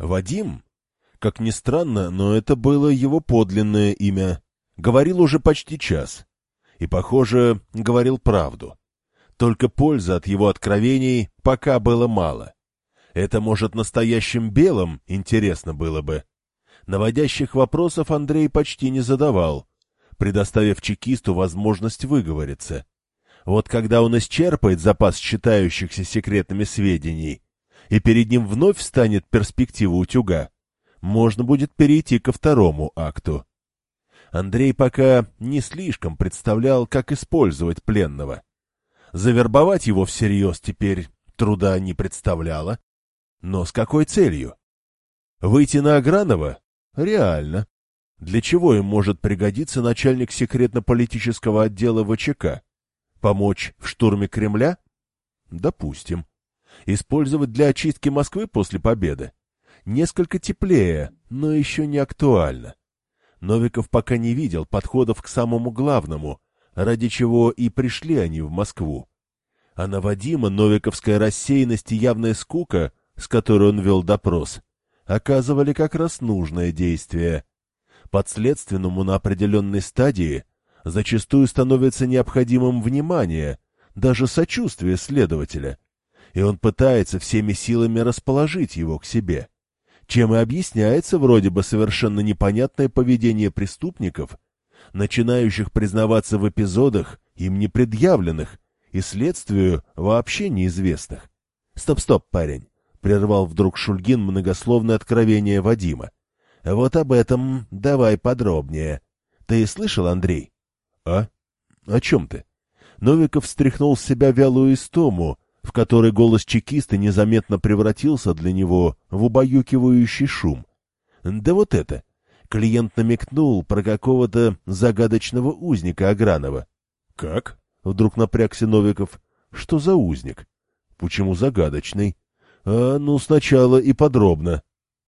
Вадим? Как ни странно, но это было его подлинное имя. Говорил уже почти час. И, похоже, говорил правду. Только пользы от его откровений пока было мало. Это, может, настоящим белым интересно было бы. Наводящих вопросов Андрей почти не задавал, предоставив чекисту возможность выговориться. Вот когда он исчерпает запас считающихся секретными сведений, и перед ним вновь встанет перспектива утюга, можно будет перейти ко второму акту. Андрей пока не слишком представлял, как использовать пленного. Завербовать его всерьез теперь труда не представляло. Но с какой целью? Выйти на Агранова? Реально. Для чего им может пригодиться начальник секретно-политического отдела ВЧК? Помочь в штурме Кремля? Допустим. Использовать для очистки Москвы после победы? Несколько теплее, но еще не актуально. Новиков пока не видел подходов к самому главному, ради чего и пришли они в Москву. А на Вадима новиковская рассеянность и явная скука, с которой он вел допрос, оказывали как раз нужное действие. Подследственному на определенной стадии зачастую становится необходимым внимание, даже сочувствие следователя, и он пытается всеми силами расположить его к себе чем и объясняется вроде бы совершенно непонятное поведение преступников, начинающих признаваться в эпизодах, им не предъявленных, и следствию вообще неизвестных. «Стоп-стоп, парень!» — прервал вдруг Шульгин многословное откровение Вадима. «Вот об этом давай подробнее. Ты слышал, Андрей?» «А? О чем ты?» Новиков встряхнул с себя вялую истому, в которой голос чекиста незаметно превратился для него в убаюкивающий шум. Да вот это. Клиент намекнул про какого-то загадочного узника Агранова. «Как?» — вдруг напрягся Новиков. «Что за узник? Почему загадочный?» «А, ну, сначала и подробно».